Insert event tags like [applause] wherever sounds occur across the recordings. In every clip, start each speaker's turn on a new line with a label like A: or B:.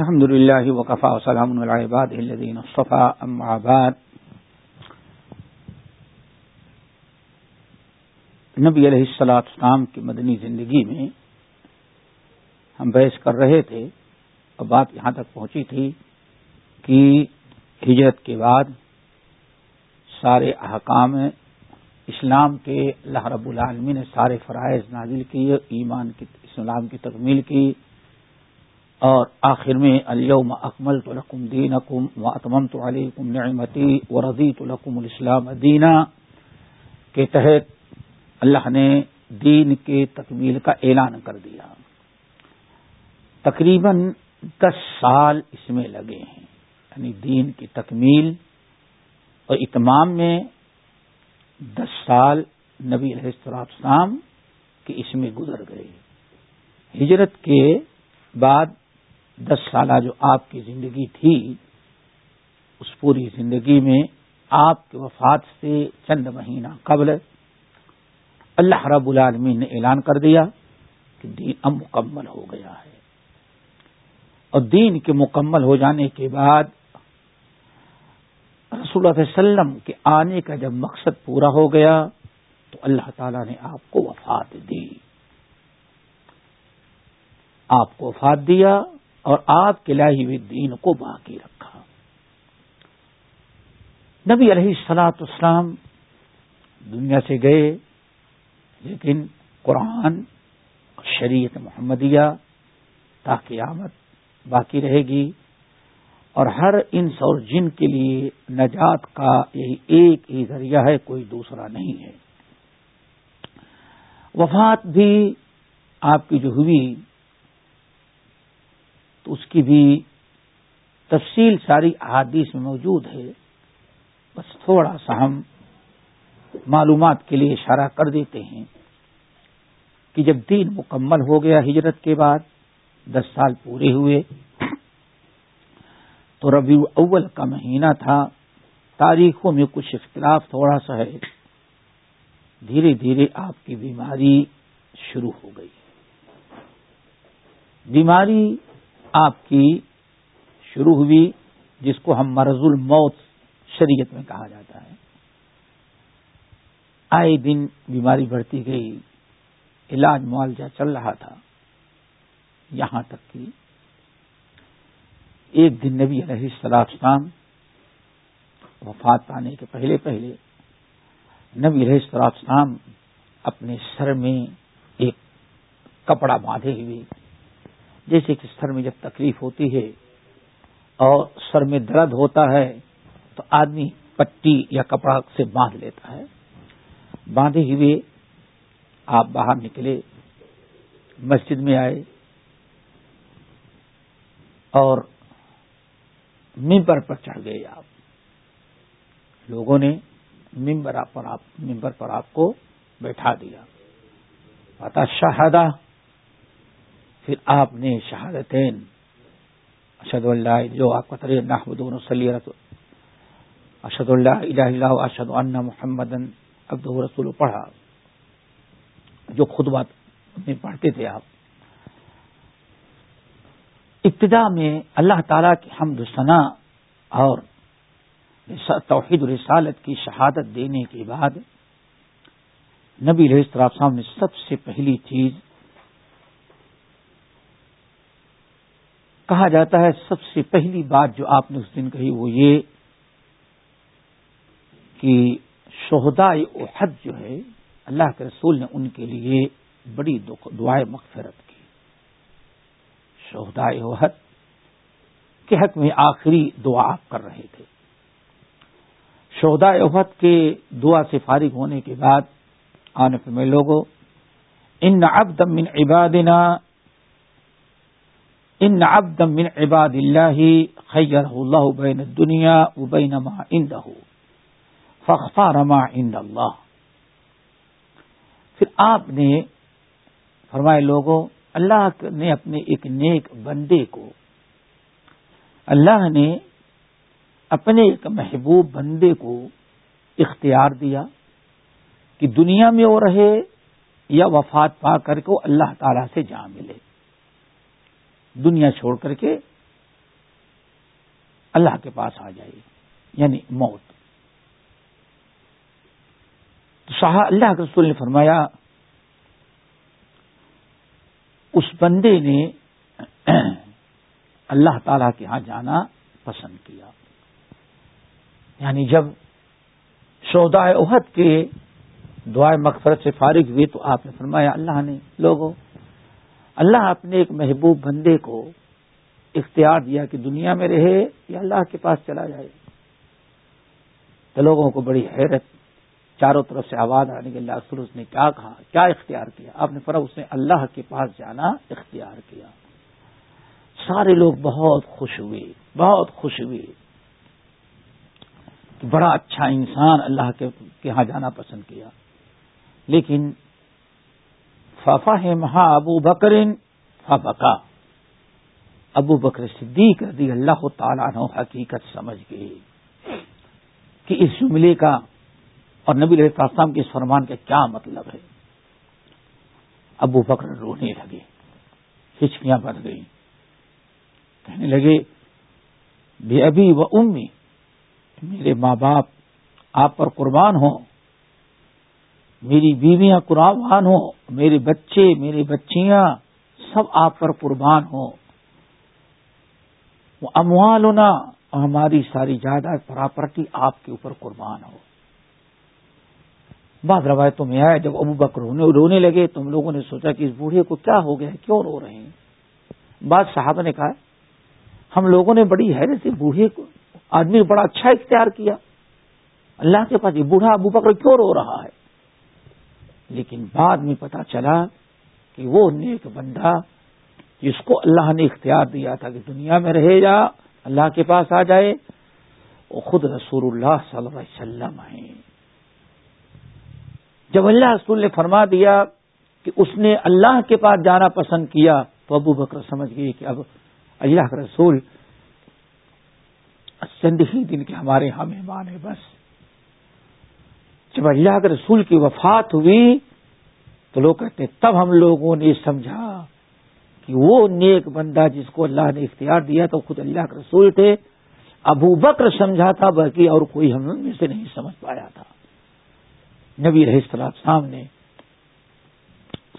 A: الحمد لله وكفى وسلام على عباده الذين اصطفى أما بعد۔ نبی علیہ السلاط اسلام کی مدنی زندگی میں ہم بحث کر رہے تھے اور بات یہاں تک پہنچی تھی کہ ہجرت کے بعد سارے احکام اسلام کے، اللہ رب العالمی نے سارے فرائض نازل کیے، ایمان کی، اسلام کی تکمیل کی۔ اور آخر میں الوم اکمل تو رقم دین اکم و اتمم تو علیکم نعمتی و رضی تو الاسلام دینا، کے تحت اللہ نے دین کے تکمیل کا اعلان کر دیا۔ تقریباً دس سال اس میں لگے ہیں یعنی دین کی تکمیل، اور اتمام میں دس سال نبی علیہ السلام کے اس میں گزر گئے۔ ہجرت کے بعد دس سالہ جو آپ کی زندگی تھی، اس پوری زندگی میں آپ کے وفات سے چند مہینہ قبل اللہ رب العالمین نے اعلان کر دیا کہ دین اب مکمل ہو گیا ہے۔ اور دین کے مکمل ہو جانے کے بعد رسول اللہ علیہ وسلم کے آنے کا جب مقصد پورا ہو گیا تو اللہ تعالی نے آپ کو وفات دی۔ آپ کو وفات دیا اور آپ کے لاہی ہوئے دین کو باقی رکھا۔ نبی علیہ السلاط اسلام دنیا سے گئے، لیکن قرآن شریعت محمدیہ تاکہ آمد باقی رہے گی اور ہر انس اور جن کے لیے نجات کا یہی ایک ہی ذریعہ ہے، کوئی دوسرا نہیں ہے۔ وفات بھی آپ کی جو ہوئی تو اس کی بھی تفصیل ساری احادیث میں موجود ہے۔ بس تھوڑا سا ہم معلومات کے لیے اشارہ کر دیتے ہیں کہ جب دین مکمل ہو گیا ہجرت کے بعد، دس سال پورے ہوئے، تو ربیع اول کا مہینہ تھا، تاریخوں میں کچھ اختلاف تھوڑا سا ہے۔ دھیرے دھیرے آپ کی بیماری شروع ہو گئی۔ بیماری آپ کی شروع ہوئی جس کو ہم مرض الموت شریعت میں کہا جاتا ہے۔ آئے دن بیماری بڑھتی گئی، علاج معالجہ چل رہا تھا۔ یہاں تک کہ ایک دن نبی علیہ السلام وفات پانے کے پہلے پہلے نبی علیہ السلام اپنے سر میں ایک کپڑا باندھے ہوئے۔ جیسے کہ سر میں جب تکلیف ہوتی ہے اور سر میں درد ہوتا ہے تو آدمی پٹی یا کپڑا سے باندھ لیتا ہے۔ باندھے ہوئے آپ باہر نکلے، مسجد میں آئے اور ممبر پر چڑھ گئے آپ۔ لوگوں نے ممبر پر آپ، ممبر پر آپ کو بیٹھا دیا۔ پتا شاہدہ پھر آپ نے شہادتین۔ اشد اللہ جو آپ کا ترین نحمدون صلی اشد اللہ الہ اللہ اشد اللہ محمد عبد رسول پڑھا۔ جو خود بات میں پڑھتے تھے آپ۔ ابتدا میں اللہ تعالی کی حمد ثنا اور توحید رسالت کی شہادت دینے کے بعد نبی صاحب نے سب سے پہلی چیز کہا جاتا ہے سب سے پہلی بات جو آپ نے اس دن کہی وہ یہ کہ شہدا احد جو ہے، اللہ کے رسول نے ان کے لیے بڑی دعائیں مغفرت کی۔ شہدا احد کے حق میں آخری دعا آپ کر رہے تھے۔ شہدا احد کے دعا سے فارغ ہونے کے بعد، آنے پہ میں لوگوں، ان ابدم من عبادنا ان عبد من عباد اللہ خیر اللہ بین دنیا و ما اندہ فخار ما اند اللہ پھر آپ نے فرمائے لوگوں، اللہ نے اپنے ایک نیک بندے کو، اللہ نے اپنے ایک محبوب بندے کو اختیار دیا کہ دنیا میں وہ رہے یا وفات پا کر کے اللہ تعالی سے جا ملے۔ دنیا چھوڑ کر کے اللہ کے پاس آ جائے یعنی موت۔ تو شاہ اللہ کے رسول نے فرمایا، اس بندے نے [clears throat] اللہ تعالی کے ہاں جانا پسند کیا۔ یعنی جب سودا عہد کے دعائیں مغفرت سے فارغ ہوئے تو آپ نے فرمایا، اللہ نے، لوگوں اللہ اپنے ایک محبوب بندے کو اختیار دیا کہ دنیا میں رہے یا اللہ کے پاس چلا جائے۔ تو لوگوں کو بڑی حیرت، چاروں طرف سے آواز آنے کے اللہ سروس نے کیا کہا؟ کیا اختیار کیا؟ آپ نے فرق اس نے اللہ کے پاس جانا اختیار کیا۔ سارے لوگ بہت خوش ہوئے، بہت خوش ہوئے۔ کہ بڑا اچھا انسان اللہ کے یہاں جانا پسند کیا۔ لیکن فافا ہے مہا ابو بکرین فبکا ابو بکر صدیق رضی اللہ تعالیٰ عنہ حقیقت سمجھ گئے کہ اس جملے کا اور نبی علیہ السلام کے اس فرمان کا کیا مطلب ہے۔ ابو بکر رونے لگے، ہچکیاں بن گئی کہنے لگے، بے ابھی و امی، میرے ماں باپ، آپ پر قربان ہوں۔ میری بیویاں قربان ہوں، میرے بچے میری بچیاں سب آپ پر قربان ہوں۔ وہ اموال ہونا اور ہماری ساری جائیداد پراپرٹی آپ کے اوپر قربان ہو۔ بعض روایتوں میں آیا، جب ابو بکر رونے لگے تو ہم لوگوں نے سوچا کہ اس بوڑھے کو کیا ہو گیا، کیوں رو رہے ہیں؟ بعض صاحب نے کہا، ہم لوگوں نے بڑی حیرت سے بوڑھے کو، آدمی بڑا اچھا اختیار کیا۔ اللہ کے پاس یہ بوڑھا ابو بکر کیوں رو رہا ہے؟ لیکن بعد میں پتا چلا کہ وہ نیک بندہ جس کو اللہ نے اختیار دیا تھا کہ دنیا میں رہے جا، اللہ کے پاس آ جائے، وہ خود رسول اللہ صلی اللہ علیہ وسلم ہیں جب اللہ رسول نے فرما دیا کہ اس نے اللہ کے پاس جانا پسند کیا، تو ابو بکر سمجھ گئی کہ اب اللہ کا رسول چند ہی دن کے ہمارے یہاں مہمان ہے بس۔ جب اللہ کے رسول کی وفات ہوئی تو لوگ کہتے تب ہم لوگوں نے سمجھا کہ وہ نیک بندہ جس کو اللہ نے اختیار دیا تو خود اللہ کے رسول تھے۔ ابو بکر سمجھا تھا باقی اور کوئی ہم میں سے نہیں سمجھ پایا تھا۔ نبی رہی صاحب نے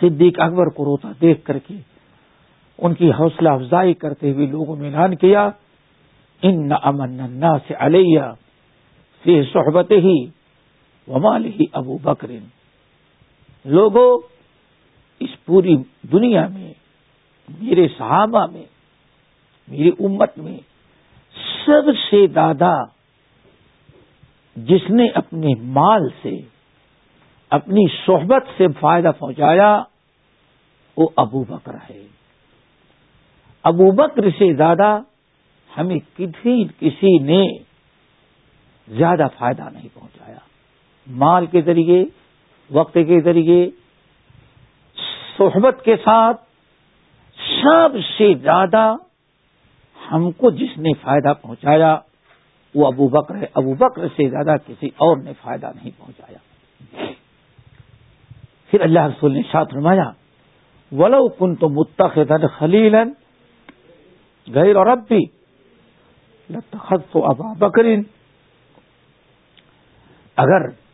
A: صدیق اکبر کو روتا دیکھ کر کے ان کی حوصلہ افزائی کرتے ہوئے لوگوں میں اعلان کیا، ان امن سے علیہ سے صحبت ہی ومال ہی ابو بکرین لوگوں اس پوری دنیا میں، میرے صحابہ میں، میری امت میں سب سے زیادہ جس نے اپنے مال سے، اپنی صحبت سے فائدہ پہنچایا، وہ ابو بکر ہے۔ ابو بکر سے زیادہ ہمیں کسی کسی نے زیادہ فائدہ نہیں پہنچایا۔ مال کے ذریعے، وقت کے ذریعے، صحبت کے ساتھ سب سے زیادہ ہم کو جس نے فائدہ پہنچایا، وہ ابو بکر ہے۔ ابو بکر سے زیادہ کسی اور نے فائدہ نہیں پہنچایا۔ پھر اللہ رسول نے ساتھ رمایا ولو کن تو متخد خلیل غیر اور اب بھی لتخذ تو ابا بکرین اگر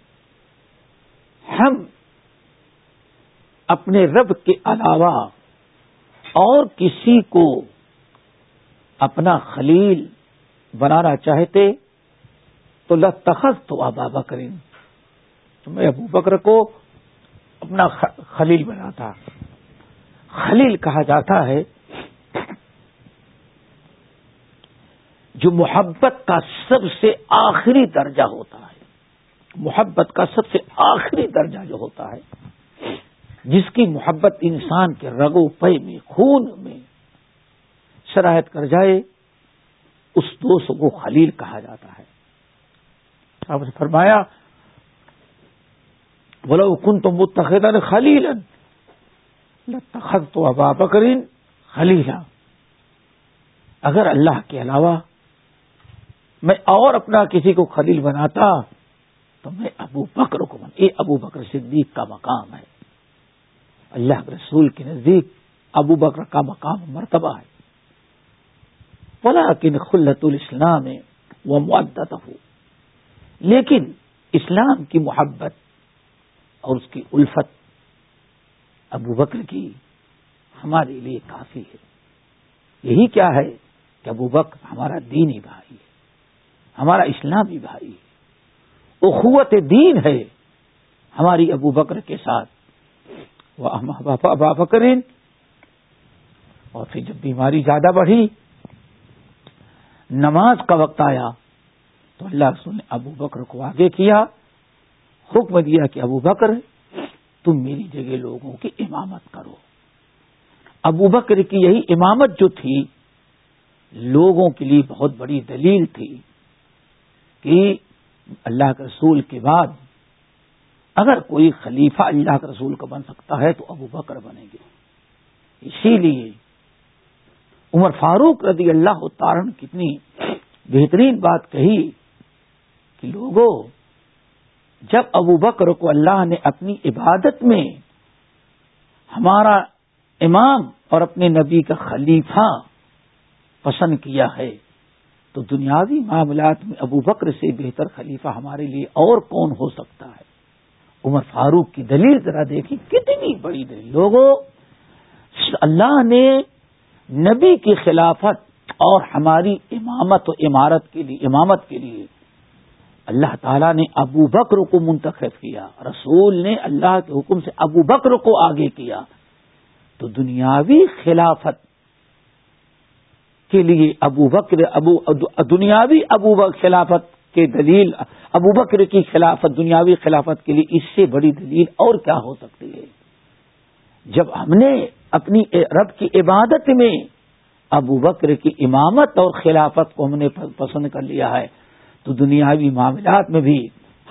A: ہم اپنے رب کے علاوہ اور کسی کو اپنا خلیل بنانا چاہتے تو لتخذ تو ابا بکرین تو میں ابو بکر کو اپنا خلیل بناتا۔ خلیل کہا جاتا ہے جو محبت کا سب سے آخری درجہ ہوتا ہے۔ محبت کا سب سے آخری درجہ جو ہوتا ہے، جس کی محبت انسان کے رگو پے میں، خون میں شرائط کر جائے، اس دوست کو خلیل کہا جاتا ہے۔ آپ نے فرمایا بولو کن تو متحد خلیل تخت تو ابا بکرین خلیلا۔ اگر اللہ کے علاوہ میں اور اپنا کسی کو خلیل بناتا تو میں ابو بکر کو بن یہ ابو بکر صدیق کا مقام ہے۔ اللہ کے رسول کے نزدیک ابو بکر کا مقام مرتبہ ہے۔ فلا کن خلت الاسلام وہ معدت ہو لیکن اسلام کی محبت اور اس کی الفت ابو بکر کی ہمارے لیے کافی ہے۔ یہی کیا ہے کہ ابو بکر ہمارا دینی بھائی ہے، ہمارا اسلامی بھائی ہے۔ اخوت دین ہے ہماری ابو بکر کے ساتھ۔ وہ بکرین۔ اور پھر جب بیماری زیادہ بڑھی، نماز کا وقت آیا، تو اللہ رسول نے ابو بکر کو آگے کیا۔ حکم دیا کہ ابو بکر، تم میری جگہ لوگوں کی امامت کرو۔ ابو بکر کی یہی امامت جو تھی، لوگوں کے لیے بہت بڑی دلیل تھی کہ اللہ کے رسول کے بعد اگر کوئی خلیفہ اللہ کے رسول کا بن سکتا ہے تو ابو بکر بنے گے۔ اسی لیے عمر فاروق رضی اللہ تارن کتنی بہترین بات کہی کہ لوگوں، جب ابو بکر کو اللہ نے اپنی عبادت میں ہمارا امام اور اپنے نبی کا خلیفہ پسند کیا ہے تو دنیاوی معاملات میں ابو بکر سے بہتر خلیفہ ہمارے لیے اور کون ہو سکتا ہے؟ عمر فاروق کی دلیل ذرا دیکھی کتنی بڑی دلیل۔ لوگوں اللہ نے نبی کی خلافت اور ہماری امامت و عمارت کے لیے، امامت کے لیے اللہ تعالیٰ نے ابو بکر کو منتخب کیا، رسول نے اللہ کے حکم سے ابو بکر کو آگے کیا۔ تو دنیاوی خلافت کے لیے ابو بکر ابو دنیاوی ابو بکر خلافت کے دلیل ابو بکر کی خلافت، دنیاوی خلافت کے لیے اس سے بڑی دلیل اور کیا ہو سکتی ہے؟ جب ہم نے اپنی رب کی عبادت میں ابو بکر کی امامت اور خلافت کو ہم نے پسند کر لیا ہے، تو دنیاوی معاملات میں بھی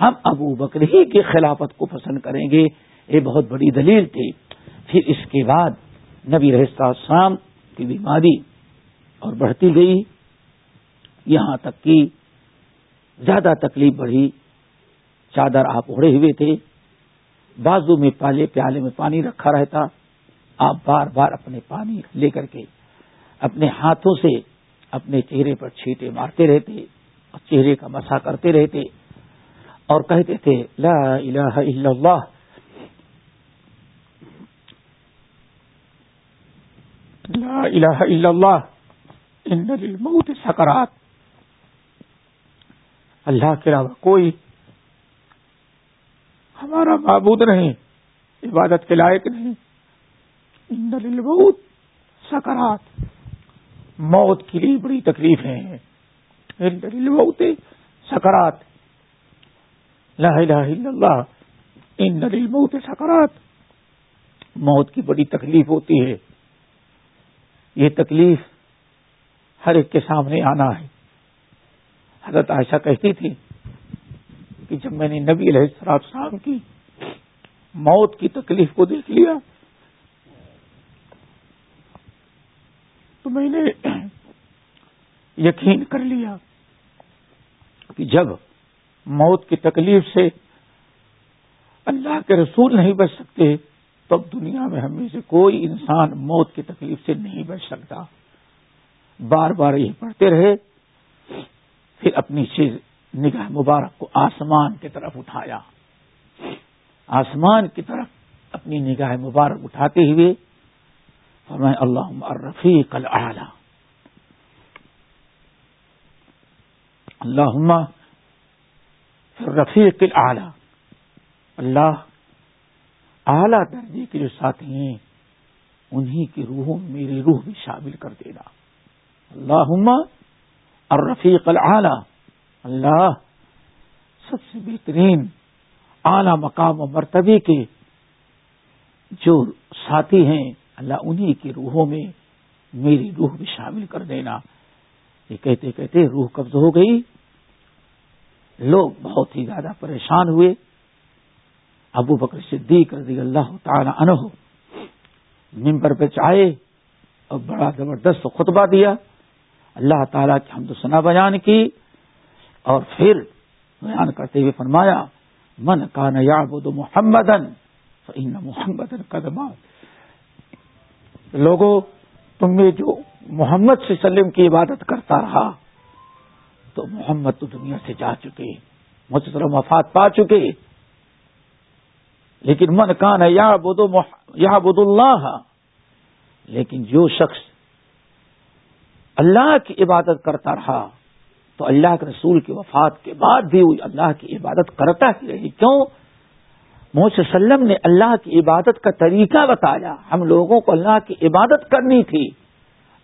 A: ہم ابو بکر ہی کی خلافت کو پسند کریں گے۔ یہ بہت بڑی دلیل تھی۔ پھر اس کے بعد نبی رہستا شام کی بیماری اور بڑھتی گئی۔ یہاں تک کہ زیادہ تکلیف بڑھی۔ چادر آپ اڑے ہوئے تھے۔ بازو میں پالے پیالے میں پانی رکھا رہتا۔ آپ بار بار اپنے پانی لے کر کے اپنے ہاتھوں سے اپنے چہرے پر چھیٹے مارتے رہتے اور چہرے کا مسا کرتے رہتے اور کہتے تھے، لا الہ الا اللہ۔ لا الہ الا اللہ۔ ان للموت سکرات اللہ کے علاوہ کوئی ہمارا معبود نہیں، عبادت کے لائق نہیں۔ ان للموت سکرات موت کے لیے بڑی تکلیف ہیں۔ للموت سکرات لا الہ الا اللہ، ان للموت سکرات موت کی بڑی تکلیف ہوتی ہے۔ یہ تکلیف ہر ایک کے سامنے آنا ہے۔ حضرت عائشہ کہتی تھی کہ جب میں نے نبی علیہ السلام صاحب کی، موت کی تکلیف کو دیکھ لیا، تو میں نے یقین کر لیا کہ جب موت کی تکلیف سے اللہ کے رسول نہیں بچ سکتے، تب دنیا میں ہمیں سے کوئی انسان موت کی تکلیف سے نہیں بچ سکتا۔ بار بار یہ پڑھتے رہے، پھر اپنی چیز، نگاہ مبارک کو آسمان کی طرف اٹھایا۔ آسمان کی طرف اپنی نگاہ مبارک اٹھاتے ہوئے فرمائے اللہ رفیق العلی اللہ رفیق العلی اللہ اعلی درجے کے جو ساتھی ہیں، انہی کی روحوں میری روح بھی شامل کر دینا۔ اللہ اور رفیق العلی اللہ سب سے بہترین اعلی مقام و مرتبے کے جو ساتھی ہیں، اللہ انہی کی روحوں میں میری روح بھی شامل کر دینا۔ یہ کہتے کہتے روح قبض ہو گئی۔ لوگ بہت ہی زیادہ پریشان ہوئے۔ ابو بکر صدیق رضی اللہ تعالی عنہ ممبر پہ چاہے اور بڑا زبردست خطبہ دیا۔ اللہ تعالیٰ کی حمد سنا بیان کی اور پھر بیان کرتے ہوئے فرمایا، من کا نیا بدھ محمد محمد قدم لوگوں تم میں جو محمد صلی اللہ علیہ وسلم کی عبادت کرتا رہا، تو محمد تو دنیا سے جا چکے محسوس مفاد پا چکے۔ لیکن من کان ہے یا بد اللہ، لیکن جو شخص اللہ کی عبادت کرتا رہا تو اللہ کے رسول کی وفات کے بعد بھی وہ اللہ کی عبادت کرتا ہی رہی۔ کیوں؟ محسوس وسلم نے اللہ کی عبادت کا طریقہ بتایا۔ ہم لوگوں کو اللہ کی عبادت کرنی تھی۔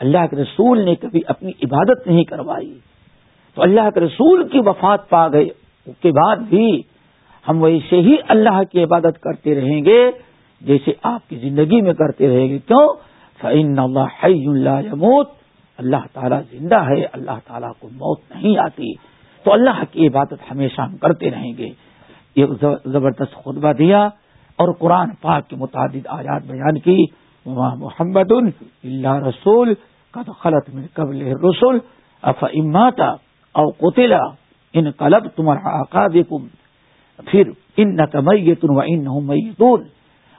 A: اللہ کے رسول نے کبھی اپنی عبادت نہیں کروائی۔ تو اللہ کے رسول کی وفات پا گئے۔ کے بعد بھی ہم ویسے ہی اللہ کی عبادت کرتے رہیں گے جیسے آپ کی زندگی میں کرتے رہیں گے۔ کیوں؟ فعین اللہ اللہ یموت اللہ تعالیٰ زندہ ہے، اللہ تعالیٰ کو موت نہیں آتی۔ تو اللہ کی عبادت ہمیشہ ہم کرتے رہیں گے۔ ایک زبردست خطبہ دیا اور قرآن پاک کے متعدد آیات بیان کی۔ محمد اللہ رسول کا تو خلط میں قبل رسول اف اماتا او قتلا ان قلب تمہارا آقا پھر ان نتمیتن و ان میتون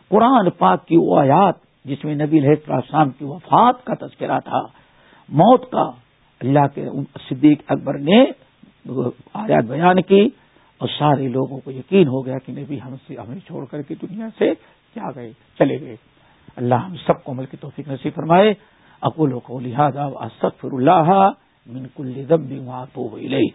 A: قرآن پاک کی وہ آیات جس میں نبی السلام کی وفات کا تذکرہ تھا۔ موت کا اللہ کے صدیق اکبر نے آیات بیان کی اور سارے لوگوں کو یقین ہو گیا کہ نبی ہم سے ہمیں چھوڑ کر کے دنیا سے کیا گئے، چلے گئے۔ اللہ ہم سب کو عمل کی توفیق نصیب فرمائے۔ اکولوں کو لہٰذا استغفر اللہ من کل ذنب واتوب الیہ۔